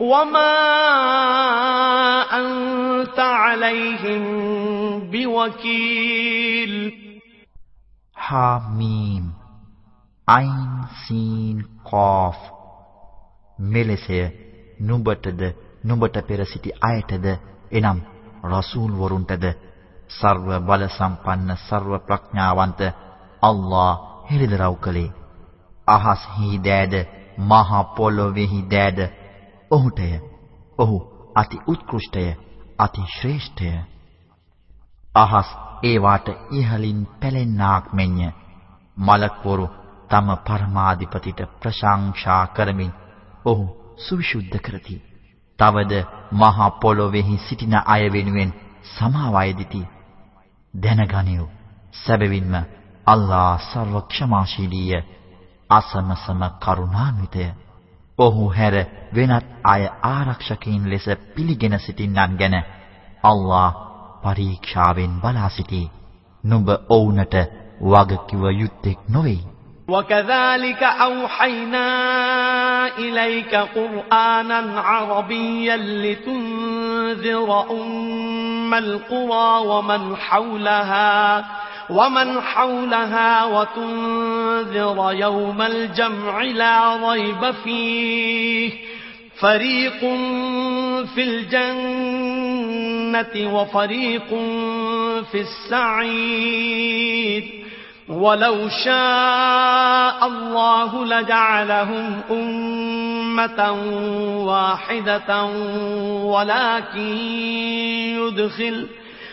وما أنت عليهم بوكيل. حاميم අයින් සීන් කෝෆ් මෙලෙසය නුඹටද නුඹට පෙර සිටි අයටද එනම් රසූල් වරුන්ටද ਸਰව බල සම්පන්න ਸਰව ප්‍රඥාවන්ත අල්ලා හෙළිදරව් කළේ. අහස්හි දෑද මහ පොළොවේහි දෑද ඔහුටය. ඔහු අති උත්කෘෂ්ඨය, අති ශ්‍රේෂ්ඨය. අහස් ඒ වාට ඉහලින් පැලෙන්නාක් මෙන්ය. මලක්වරු තම පරමාධිපතිට ප්‍රශංසා කරමින් ඔහු සවිසුද්ධ කරති. තවද මහ පොළොවේහි සිටින අය වෙනුවෙන් සමාවය දිති. දැනගනිව්. සැබවින්ම අල්ලා සර්ව ක්ෂමාශීලීය අසමසම කරුණාන්විතය. ඔහු හැර වෙනත් අය ආරක්ෂකයින් ලෙස පිළිගෙන සිටින්නන් ගැන අල්ලාහ් පරීක්ෂාවෙන් බලා සිටී. නුඹ ඔවුන්ට වගකිව යුත්තේක් නොවේ. وكذلك أوحينا إليك قرآنا عربيا لتنذر أم القرى ومن حولها ومن حولها وتنذر يوم الجمع لا ريب فيه فريق في الجنة وفريق في السعيد ولو شاء الله لجعلهم أمة واحدة ولكن يدخل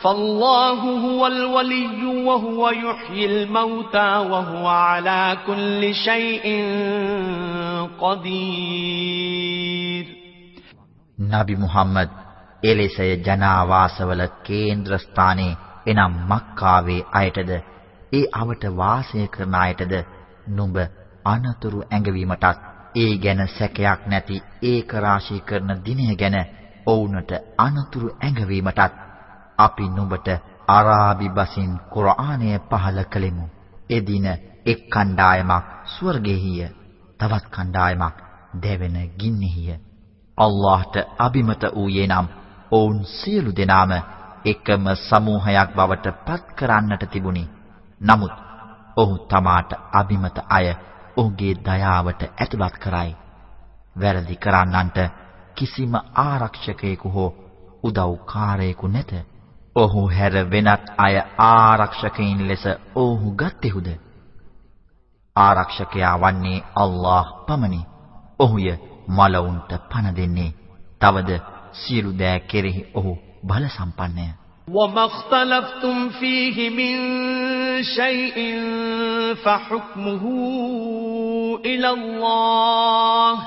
فالله هو الولي وهو يحيي الموتى وهو على كل شيء قدير නබි මුහම්මද් එලෙසය ජනාවාසවල කේන්ද්‍ර ස්ථානයේ එනම් මක්කාවේ අයටද ඒ අවට වාසය කරන අයටද නුඹ අනතුරු ඇඟවීමටත් ඒ ගැන සැකයක් නැති ඒක රාශී කරන දිනය ගැන ඔවුන්ට අනතුරු ඇඟවීමටත් අපි නුඹට අරාබි බසින් කුර්ආනය පහල කළෙමු. එදින එක් කණ්ඩායමක් ස්වර්ගෙහිය, තවත් කණ්ඩායමක් දෙවෙන ගින්නෙහිය. අල්ලාහට අබිමත වූයේ නම් ඔවුන් සියලු දෙනාම එකම සමූහයක් බවට පත් කරන්නට තිබුණි. නමුත් ඔහු තමාට අබිමත අය ඔහුගේ දයාවට ඇතුළත් කරයි. වැරදි කරන්නන්ට කිසිම ආරක්ෂකයෙකු හෝ උදව්කාරයෙකු නැත. ඔහු හැර වෙනත් අය ආරක්ෂකයින් ලෙස ඔහු ගත්තේහුද? ආරක්ෂකයා වන්නේ අල්ලාහ් පමණි. ඔහුය මලවුන්ට පණ දෙන්නේ. තවද සියලු දෑ කෙරෙහි ඔහු බල සම්පන්නය. وما اختلفتم فيه من شيء فحكمه إلى الله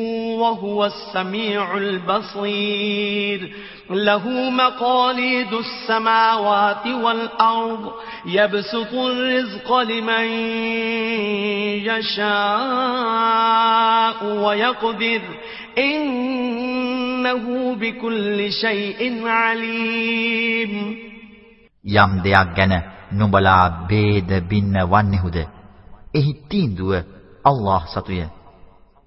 وهو السميع البصير. له مقاليد السماوات والأرض يبسط الرزق لمن يشاء ويقدر. إنه بكل شيء عليم. යම් දෙයක් نبلا بيد ભેද බින්න إهي එහි තීන්දුව අල්ලාහ් සතුය.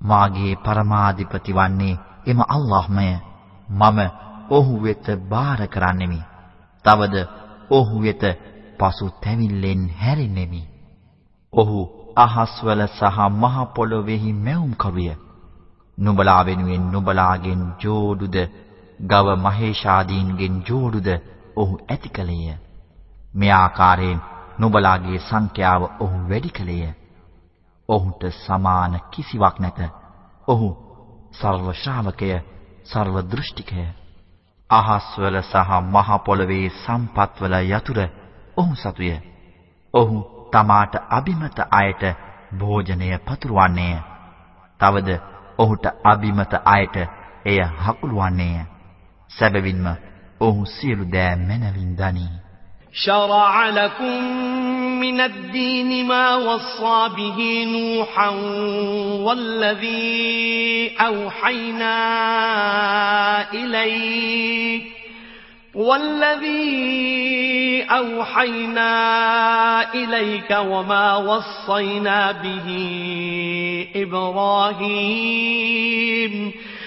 මාගේ පරමාධිපති වන්නේ එම අල්ලාහ්මය. මම ඔහු වෙත බාර කරන්නෙමි. තවද ඔහු වෙත පසු තැවිල්ලෙන් හැරෙන්නෙමි. ඔහු අහස්වල සහ මහ පොළොවේහි මැවුම් කරුය. නුඹලා වෙනුවෙන් නුඹලාගෙන් ජෝඩුද ගව මහේෂාදීන්ගෙන් ජෝඩුද ඔහු ඇති කලේය මේ ආකාරයෙන් නුඹලාගේ සංඛ්‍යාව ඔහු වැඩි කලේය. ඔහුට සමාන කිසිවක් නැත. ඔහු සර්ව ශ්‍රාවකය, සර්ව දෘෂ්ටිකය. අහස්වල සහ මහ පොළවේ සම්පත්වල යතුරු ඔහු සතුය. ඔහු තමාට අබිමත අයට භෝජනය පතුරවන්නේය. තවද ඔහුට අබිමත අයට එය හකුලවන්නේය. සැබවින්ම ඔහු සියලු දෑ මනවින් දනී. شرع لكم من الدين ما وصى به نوحا والذي أوحينا إليك والذي أوحينا إليك وما وصينا به إبراهيم.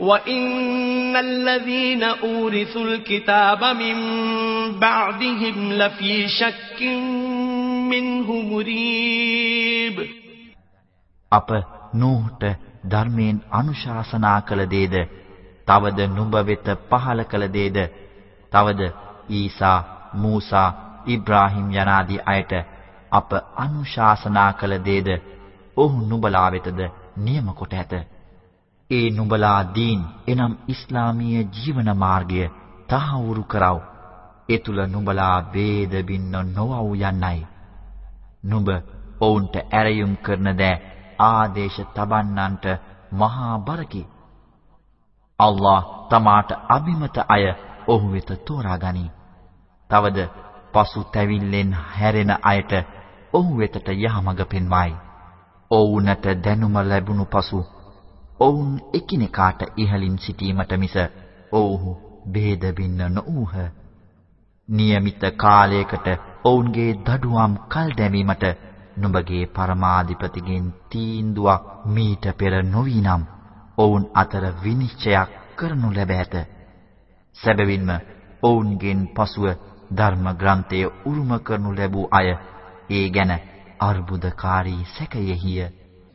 وإن الذين أورثوا الكتاب من بعدهم لفي شك منه مريب අප නූහට ධර්මයෙන් අනුශාසනා කළ දේද තවද නුඹ වෙත පහල කළ දේද තවද ඊසා මූසා ඉබ්‍රාහීම් යනාදී අයට අප අනුශාසනා කළ දේද ඔහු නුඹලා වෙතද නියම කොට ඇත. ඒ නුඹලා දීන් එනම් ඉස්ලාමීය ජීවන මාර්ගය තහවුරු කරව. ඒ තුල නුඹලා ભેද බින්න නොවව් යන්නයි. නුඹ ඔවුන්ට ඇරයුම් කරන දෑ ආදේශ තබන්නන්ට මහා බරකි. අල්ලාහ් තමාට අබිමත අය ඔහු වෙත තෝරාගනි. තවද පසු තැවිල්ලෙන් හැරෙන අයට ඔහු වෙතට යහමඟ පෙන්වයි. ඔවුන්ට දැනුම ලැබුණු පසු ඔවුන් එකිනෙකාට ඉහලින් සිටීමට මිස ඔවුහු ભેද බින්න නොඌහ. નિયમિત කාලයකට ඔවුන්ගේ දඩුවම් කල් දැමීමට නුඹගේ පරමාධිපතිගෙන් තීන්දුවක් මීට පෙර නොවිනම් ඔවුන් අතර විනිශ්චයක් කරනු ලැබ ඇත. සැබවින්ම ඔවුන්ගෙන් පසුව ධර්ම ග්‍රන්ථය උරුම කරනු ලැබූ අය ඒ ගැන අර්බුදකාරී සැකයෙහිය.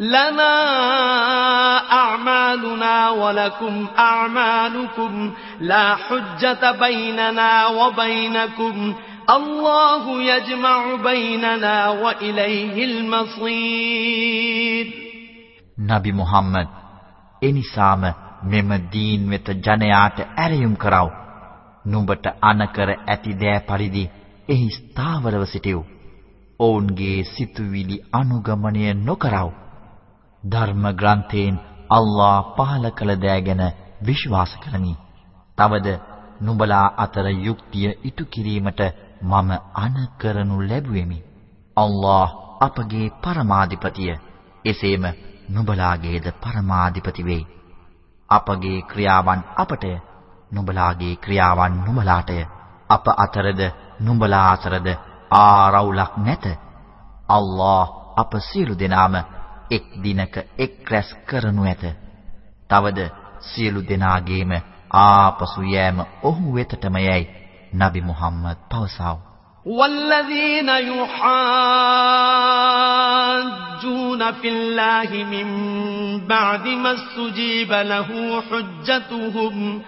لنا أعمالنا ولكم أعمالكم لا حجة بيننا وبينكم الله يجمع بيننا وإليه المصير نبي محمد එනිසාම මෙම දීන් වෙත ජනයාට ඇරයුම් කරව. නුඹට අනකර ඇති දෑ පරිදි එහි ස්ථාවරව සිටියු. ඔවුන්ගේ සිතුවිලි අනුගමනය නොකරව. ධර්ම ග්‍රන්ථයෙන් අල්ලා පහල කළ දෑ ගැන විශ්වාස කරමි. තවද නුඹලා අතර යුක්තිය ඉටු කිරීමට මම අනකරනු ලැබුවෙමි. අල්ලා අපගේ පරමාධිපතිය. එසේම නුඹලාගේද පරමාධිපති වෙයි. අපගේ ක්‍රියාවන් අපටය. නුඹලාගේ ක්‍රියාවන් නුඹලාටය. අප අතරද නුඹලා අතරද ආරවුලක් නැත. අල්ලා අප සියලු දෙනාම එක් දිනක එක් රැස් කරනු ඇත. තවද සියලු දෙනාගේම ආපසු යෑම ඔහු වෙතටම යයි නබි මුහම්මද් පවසව. والذين يحاجون في الله من بعد ما استجيب له حجتهم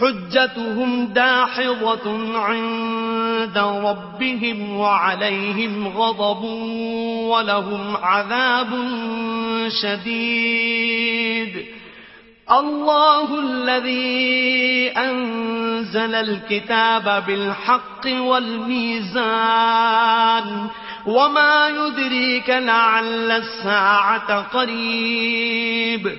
حجتهم داحضة عند ربهم وعليهم غضب ولهم عذاب شديد. الله الذي أنزل الكتاب بالحق والميزان وما يدريك لعل الساعة قريب.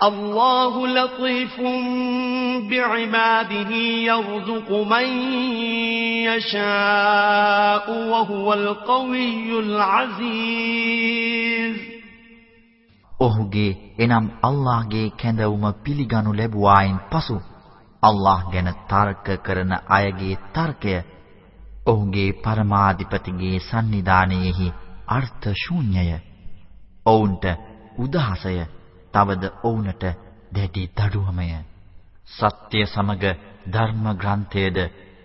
الله لطيف بعباده يرزق من يشاء وهو القوي العزيز ඔහුගේ එනම් අල්ලාහගේ කැඳවුම පිළිගනු ලැබුවායින් පසු අල්ලාහ් ගැන තර්ක කරන අයගේ තර්කය ඔහුගේ පරමාධිපතිගේ සන්නිධානයේහි අර්ථ ශූන්‍යය. ඔවුන්ට උදහසය තවද ඔවුන්ට දැඩි දඩුවමය. සත්‍ය සමග ධර්ම ග්‍රන්ථයේද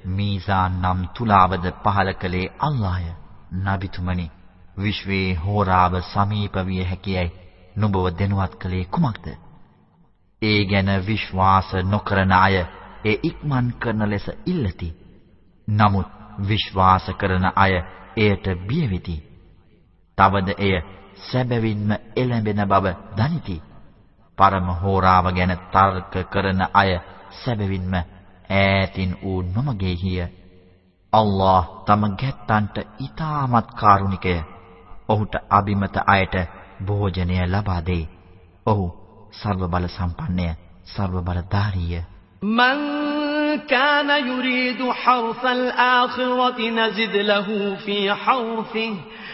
මීසාන් නම් තුලාවද පහල කළේ අල්ලාහය. නබිතුමනි විශ්වයේ හෝරාව සමීප විය හැකියයි නුඹව දෙනුවත් කළේ කුමක්ද? ඒ ගැන විශ්වාස නොකරන අය ඒ ඉක්මන් කරන ලෙස ඉල්ලති. නමුත් විශ්වාස කරන අය එයට බිය වෙති. තවද එය සැබවින්ම එළඹෙන බව දනිති. පරම හෝරාව ගැන තර්ක කරන අය සැබවින්ම ඈතින් වූ නොමගෙහිය. අල්ලාහ් තම ගැත්තන්ට ඊටමත් කාරුණිකය. ඔහුට අබිමත අයට භෝජනය ලබා දෙයි. ඔහු ਸਰව බල සම්පන්නය, ਸਰව බලධාරීය. من كان يريد حرث الآخرة نزد له في حرثه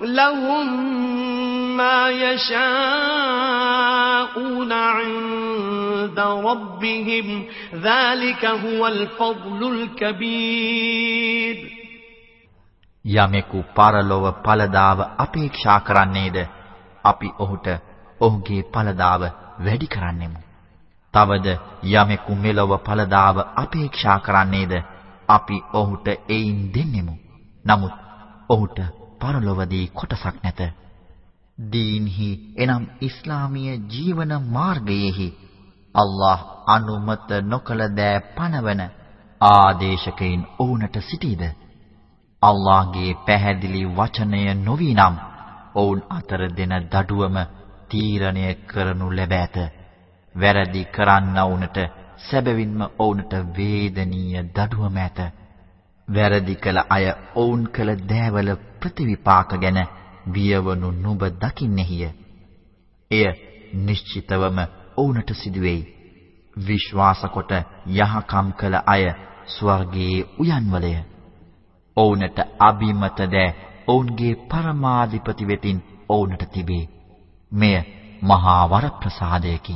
لهم ما يشاءون عند ربهم ذلك هو الفضل الكبير යමෙකු පරලොව ඵලදාව අපේක්ෂා කරන්නේද අපි ඔහුට ඔහුගේ ඵලදාව වැඩි කරන්නෙමු. තවද යමෙකු මෙලොව ඵලදාව අපේක්ෂා කරන්නේද අපි ඔහුට එයින් දෙන්නෙමු. නමුත් ඔහුට පරලොවදී කොටසක් නැත. දීන්හි එනම් ඉස්ලාමීය ජීවන මාර්ගයේහි අල්ලාහ් අනුමත නොකළ දෑ පනවන ආදේශකයින් ඔවුන්ට සිටීද? අල්ලාහ්ගේ පැහැදිලි වචනය නොවි නම් ඔවුන් අතර දෙන දඩුවම තීරණය කරනු ලැබ ඇත. වැරදි කරන්නවුන්ට සැබවින්ම ඔවුන්ට වේදනීය දඩුවම ඇත. වැරදි කළ අය ඔවුන් කළ දෑවල ප්‍රතිවිපාක ගැන බියවනු නුඹ දකින්නේය. එය නිශ්චිතවම ඔවුන්ට සිදුවේයි. විශ්වාස කොට යහකම් කළ අය ස්වර්ගයේ උයන්වලය. ඔවුන්ට අබිමත දෑ ඔවුන්ගේ පරමාධිපති වෙතින් ඔවුන්ට තිබේ. මෙය මහා වරප්‍රසාදයකි.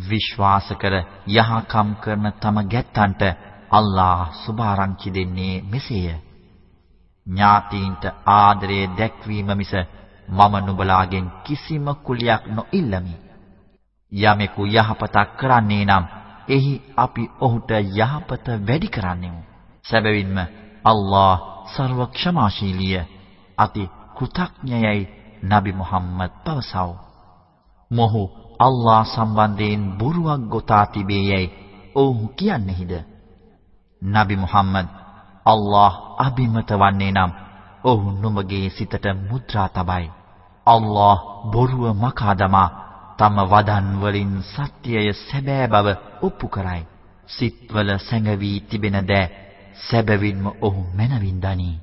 විශ්වාස කර යහකම් කරන තම ගැත්තන්ට අල්ලාහ් සුභාරංචි දෙන්නේ මෙසේය. ඥාතීන්ට ආදරය දැක්වීම මිස මම නුඹලාගෙන් කිසිම කුලියක් නොඉල්ලමි. යමෙකු යහපතක් කරන්නේ නම් එහි අපි ඔහුට යහපත වැඩි කරන්නෙමු. සැබවින්ම අල්ලාහ් සර්ව ක්ෂමාශීලිය අති කෘතඥයයි නබි මුහම්මද් පවසව. මොහු අල්ලා සම්බන්ධයෙන් බොරුවක් ගොතා තිබේයයි ඔවුහු කියන්නේහිද? නබි මුහම්මද් අල්ලාහ් අබිමත වන්නේ නම් ඔහු නුඹගේ සිතට මුද්‍රා තබයි. අල්ලාහ් බොරුව මකා දමා තම වදන් වලින් සත්‍යය සැබෑ බව ඔප්පු කරයි. සිත්වල සැඟවී තිබෙන දෑ සැබවින්ම ඔහු මනවින් දනී.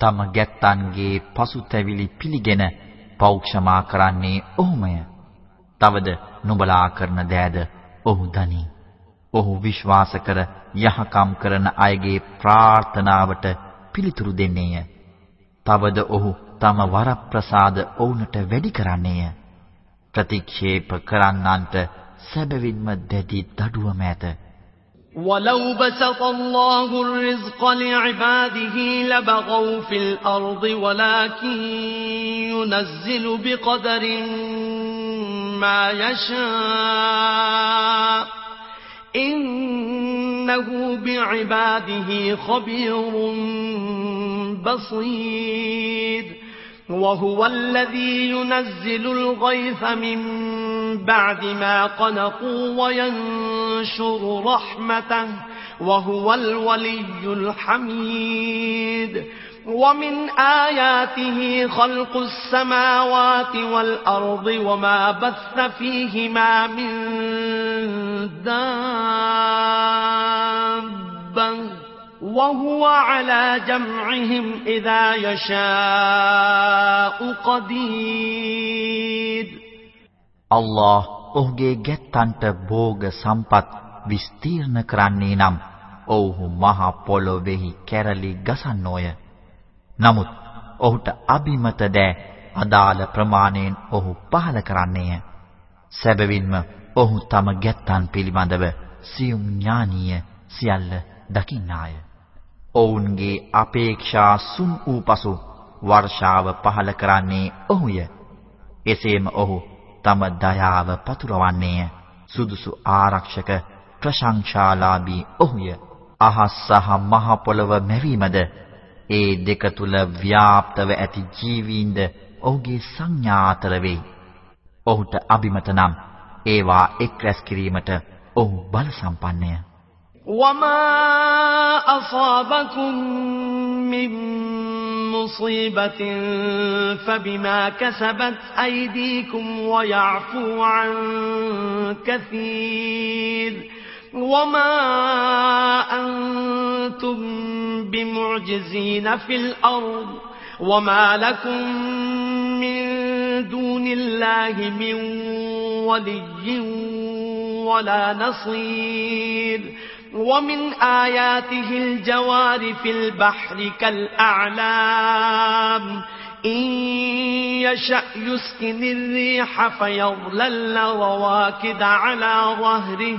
තම ගැත්තන්ගේ පසුතැවිලි පිළිගෙන පෞක්ෂමා කරන්නේ ඔහුමය. තවද නුඹලා කරන දෑද ඔහු දනී. ඔහු විශ්වාස කර යහකම් කරන අයගේ ප්‍රාර්ථනාවට පිළිතුරු දෙන්නේය. තවද ඔහු තම වරප්‍රසාද ඔවුන්ට වැඩි කරන්නේය. ප්‍රතික්ෂේප කරන්නන්ට සැබවින්ම දැඩි දඩුවම ඇත. ولو بسط الله الرزق لعباده لبغوا في الأرض ولكن ينزل بقدر ما يشاء. إنه بعباده خبير بصير. وهو الذي ينزل الغيث من بعد ما قنقوا وينشر رحمته. وهو الولي الحميد. ومن آياته خلق السماوات والأرض وما بث فيهما من دابة وهو على جمعهم إذا يشاء قدير الله ඔහුගේ ගැත්තන්ට භෝග සම්පත් විස්තීර්ණ කරන්නේ නම් ඔව්හු මහ පොළොවේහි කැරලි ගසන්නෝය නමුත් ඔහුට අබිමත දෑ අදාළ ප්‍රමාණයෙන් ඔහු පහල කරන්නේය. සැබවින්ම ඔහු තම ගැත්තන් පිළිබඳව සියුම් ඥානීය සියල්ල දකින්නාය. ඔවුන්ගේ අපේක්ෂා සුන් වූ පසු වර්ෂාව පහල කරන්නේ ඔහුය. එසේම ඔහු තම දයාව පතුරවන්නේය. සුදුසු ආරක්ෂක ප්‍රශංසාලාභී ඔහුය. අහස් සහ මහ පොළව මැවීමද ඒ දෙක තුල ව්‍යාප්තව ඇති ජීවීන්ද ඔහුගේ සංඥා අතර වෙයි. ඔහුට අබිමත නම් ඒවා එක් රැස් කිරීමට ඔහු බල සම්පන්නය. وما أصابكم من مصيبة فبما كسبت أيديكم ويعفو عن كثير وما أنتم بمعجزين في الأرض وما لكم من دون الله من ولي ولا نصير ومن آياته الجوار في البحر كالأعلام إن يشأ يسكن الريح فيظلل رواكد على ظهره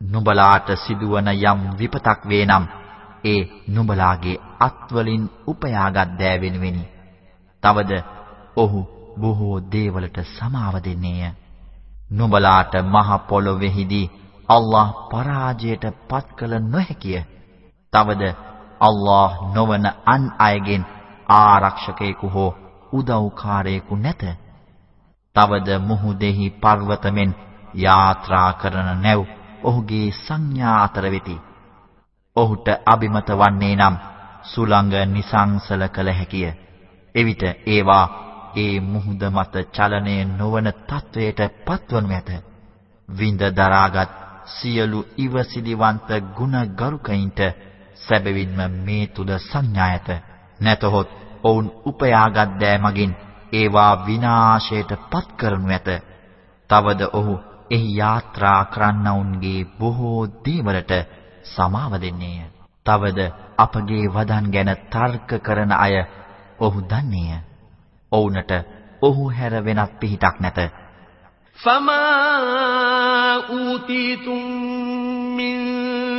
නුඹලාට සිදුවන යම් විපතක් වේ නම් ඒ නුඹලාගේ අත්වලින් උපයාගත් දෑ වෙනුවෙනි. තවද ඔහු බොහෝ දේවලට සමාව දෙන්නේය. නුඹලාට මහ පොළොවේහිදී අල්ලාහ් පරාජයට පත් කළ නොහැකිය. තවද අල්ලාහ් නොවන අන් අයගෙන් ආරක්ෂකයෙකු හෝ උදව්කාරයෙකු නැත. තවද මුහුදෙහි පර්වතමෙන් යාත්‍රා කරන නැව් ඔහුගේ සංඥා අතර වෙති. ඔහුට අබිමත වන්නේ නම් සුළඟ නිසංසල කළ හැකිය. එවිට ඒවා ඒ මුහුද මත චලනය නොවන තත්වයට පත්වනු ඇත. විඳ දරාගත් සියලු ඉවසිලිවන්ත ගුණ ගරුකයින්ට සැබවින්ම මේ තුල සංඥා ඇත. නැතහොත් ඔවුන් උපයාගත් දෑ මගින් ඒවා විනාශයට පත් කරනු ඇත. තවද ඔහු එහි යාත්‍රා කරන්නවුන්ගේ බොහෝ දේවලට සමාව දෙන්නේය. තවද අපගේ වදන් ගැන තර්ක කරන අය ඔහු දන්නේය. ඔවුන්ට ඔහු හැර වෙනත් පිහිටක් නැත. فما أوتيتم من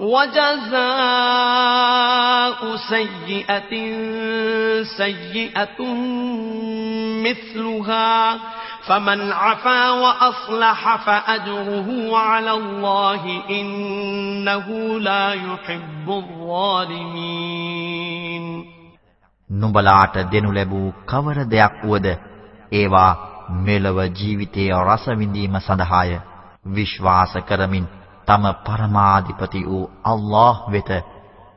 وجزاء سيئة سيئة مثلها فمن عفا وأصلح فأجره على الله إنه لا يحب الظالمين නුඹලාට දෙනු ලැබූ කවර දෙයක් වුවද ඒවා මෙලව ජීවිතයේ රස විඳීම සඳහාය විශ්වාස කරමින් තම පරමාධිපති වූ අල්ලාහ් වෙත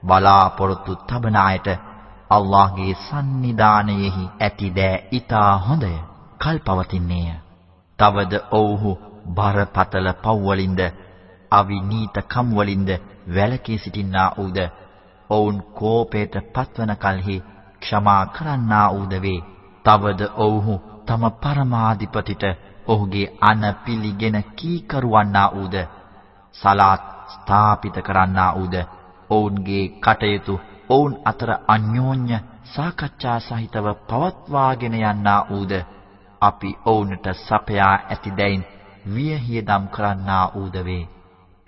බලාපොරොත්තු තබන අයට අල්ලාහ්ගේ සන්නිධානයෙහි ඇති දෑ ඊටා හොඳය කල්පවතින්නේය තවද ඔව්හු බරපතල පව්වලින්ද අවිනීත කම් වලින්ද වැළකී සිටින්නා වූද ඔවුන් කෝපයට පත්වන කලෙහි ක්ෂමා කරන්නා වූද වේ. තවද ඔව්හු තම පරමාධිපතිට ඔහුගේ අන පිළිගෙන කීකරුවන්නා වූද සලාත් ස්ථාපිත කරන්නා වූද ඔවුන්ගේ කටයුතු ඔවුන් අතර අන්‍යෝන්‍ය සාකච්ඡා සහිතව පවත්වාගෙන යන්නා වූද අපි ඔවුන්ට සපයා ඇති දැයින් වියහියදම් කරන්නා වූද වේ.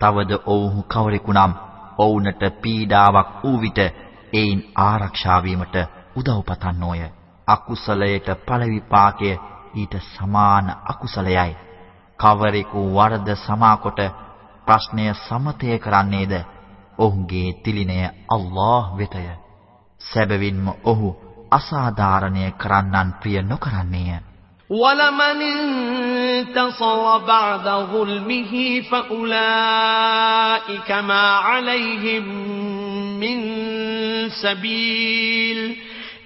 තවද ඔවුහු කවරෙකුනම් ඔවුන්ට පීඩාවක් වූ විට ඒයින් ආරක්ෂා වීමට උදව් පතන්නෝය. අකුසලයට ඵල විපාකය ඊට සමාන අකුසලයයි. කවරෙකු වරද සමාකොට ප්‍රශ්නය සමතය කරන්නේද? ඔහුගේ තිලිනය අල්ලාහ් වෙතය. සැබවින්ම ඔහු අසාධාරණය කරන්නන් ප්‍රිය නොකරන්නේය. ولمن انتصر بعد ظلمه فأولئك ما عليهم من سبيل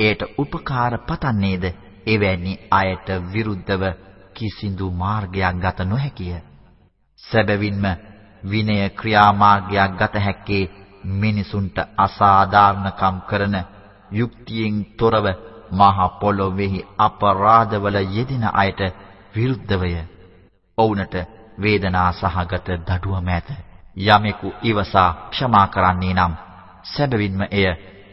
එයට උපකාර පතන්නේද එවැනි අයට විරුද්ධව කිසිදු මාර්ගයක් ගත නොහැකිය. සැබවින්ම විනය ක්‍රියාමාර්ගයක් ගත හැක්කේ මිනිසුන්ට අසාධාරණකම් කරන යුක්තියෙන් තොරව මහ පොළොවේහි අපරාධවල යෙදෙන අයට විරුද්ධවය. ඔවුන්ට වේදනා සහගත දඩුවම ඇත. යමෙකු ඉවසා ක්ෂමා කරන්නේ නම් සැබවින්ම එය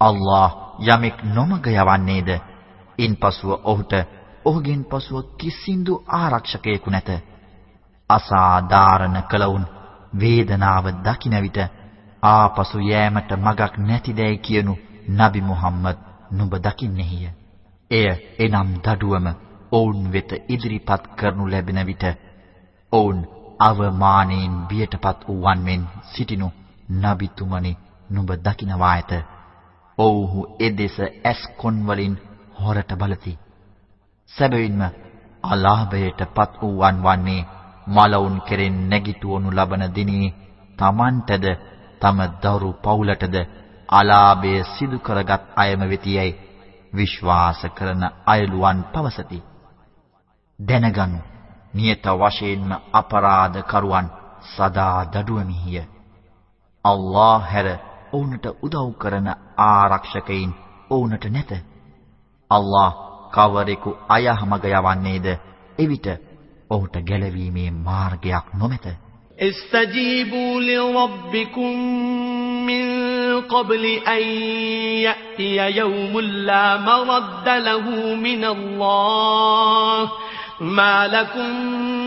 අල්ලා යමෙක් නොමග යවන්නේද? ඉන්පසුව ඔහුට ඔහුගෙන් පසුව කිසිඳු ආරක්ෂකයෙකු නැත. අසාධාරණ කලවුන් වේදනාව දකින විට ආපසු යෑමට මගක් නැතිදැයි කියනු නබි මුහම්මද් නුඹ දකින්නේය. එය එනම් දඩුවම ඔවුන් වෙත ඉදිරිපත් කරනු ලැබෙන විට ඔවුන් අවමානයෙන් බියටපත් වූවන් මෙන් සිටිනු නබිතුමනි නුඹ දකින්වා ඇත. ඔව්හු එදෙස ඇස් කොන් වලින් හොරට බලති. සැබවින්ම අලාභයටපත් වූවන් වන්නේ මලවුන් කෙරෙන් නැගිටවනු ලබන දිනේ Tamanටද තම දරු පවුලටද අලාභය සිදු කරගත් අයම වෙතියයි විශ්වාස කරන අයලුවන් පවසති. දැනගනු නියත වශයෙන්ම අපරාධ කරුවන් සදා දඩුවමිහිය. අල්ලාහ හැර ඔවුන්ට උදව් කරන ආරක්ෂකයින් ඔවුන්ට නැත. අල්ලාහ කවරෙකු අයහමග යවන්නේද එවිට ඔහුට ගැලවීමේ මාර්ගයක් නොමැත. استجيبوا لربكم من قبل أن يأتي يوم لا مرد له من الله ما لكم من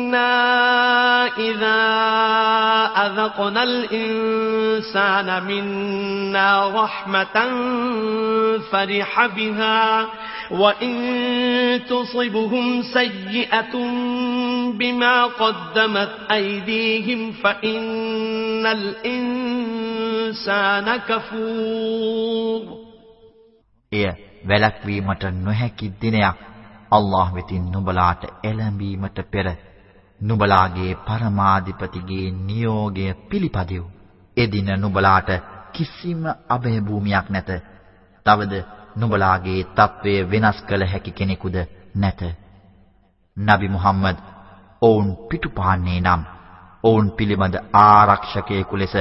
وإنا إذا أذقنا الإنسان منا رحمة فرح بها وإن تصبهم سيئة بما قدمت أيديهم فإن الإنسان كفور එය වැළැක්වීමට නොහැකි දිනයක් අල්ලාහ් වෙතින් නුඹලාට එළඹීමට පෙර නුඹලාගේ පරමාධිපතිගේ නියෝගය පිළිපදිව්. එදින නුඹලාට කිසිම අභය භූමියක් නැත. තවද නුඹලාගේ తත්වය වෙනස් කළ හැකි කෙනෙකුද නැත. නබි මුහම්මද් ඔවුන් පිටුපාන්නේ නම් ඔවුන් පිළිබඳ ආරක්ෂකයෙකු ලෙස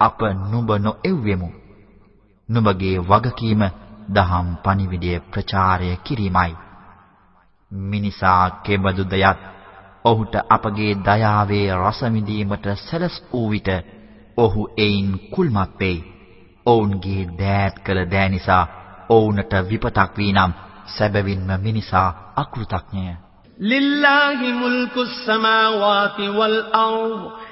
අප නුඹ නොඑව්වෙමු. නුඹගේ වගකීම දහම් පණිවිඩය ප්‍රචාරය කිරීමයි. මිනිසා කෙබඳු දයත් ඔහුට අපගේ දයාවේ රස විඳීමට සැලස් වූ විට ඔහු එයින් කුල්මත් වෙයි. ඔවුන්ගේ දෑත් කළ දෑ නිසා ඔවුන්ට විපතක් වීනම් සැබවින්ම මිනිසා අකෘතඥය. ලිල්ලාහි මුල්කුස් සමාවාති වල් අර්ධ්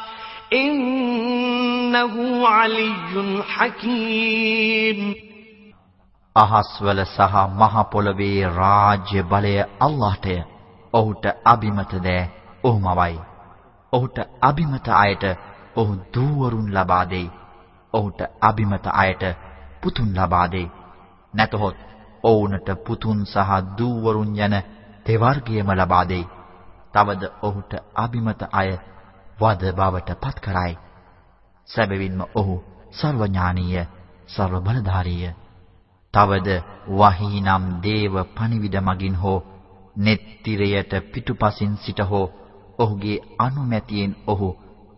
ඉන්නහු අලියුන් හකීම් අහස්වල සහ මහ පොළවේ රාජ්‍ය බලය අල්ලාහටය. ඔහුට අබිමත දෑ ඔහුමවයි. ඔහුට අබිමත අයට ඔහු දූවරුන් ලබා දෙයි. ඔහුට අබිමත අයට පුතුන් ලබා දෙයි. නැතහොත් ඔවුන්ට පුතුන් සහ දූවරුන් යන තෙවර්ගියම ලබා දෙයි. තවද ඔහුට අබිමත අය වද බවට පත් කරයි. සැබවින්ම ඔහු සර්වඥානීය, සර්ව බලධාරීය. තවද වහී නම් දේව පණිවිඩ මගින් හෝ නෙත්තිරයට පිටුපසින් සිට හෝ ඔහුගේ අනුමැතියෙන් ඔහු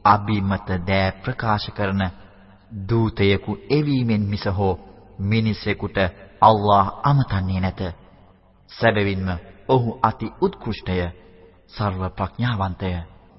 අබිමත දෑ ප්‍රකාශ කරන දූතයෙකු එවීමෙන් මිස හෝ මිනිසෙකුට අල්ලාහ් අමතන්නේ නැත. සැබවින්ම ඔහු අති උත්කෘෂ්ඨය, සර්ව ප්‍රඥාවන්තය.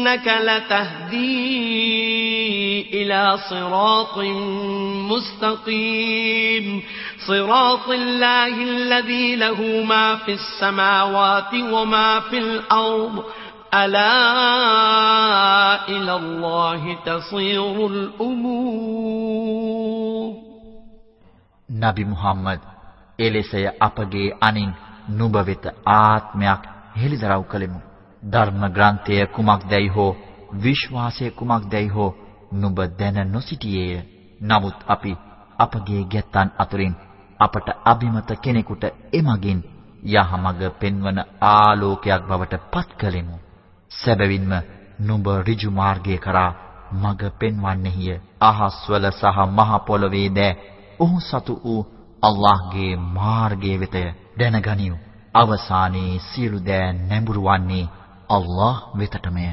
وإنك لتهدي إلى صراط مستقيم صراط الله الذي له ما في السماوات وما في الأرض ألا إلى الله تصير الأمور نبي محمد එලෙසය අපගේ අනින් නුඹ වෙත ආත්මයක් හෙළිදරව් කළෙමු. ධර්ම ග්‍රන්ථය කුමක්දැයි හෝ විශ්වාසය කුමක්දැයි හෝ නුඹ දැන නොසිටියේය. නමුත් අපි අපගේ ගැත්තන් අතුරින් අපට අභිමත කෙනෙකුට එමගින් යහමඟ පෙන්වන ආලෝකයක් බවට පත් කළෙමු. සැබවින්ම නුඹ ඍජු මාර්ගය කරා මඟ පෙන්වන්නේය. අහස්වල සහ මහ පොළවේ දෑ ඔහු සතු වූ අල්ලාහ්ගේ මාර්ගයේ වෙතය දැනගනිව්. අවසානයේ සියලු දෑ නැඹුරු වන්නේ අල්ලාහ් වෙතටමය.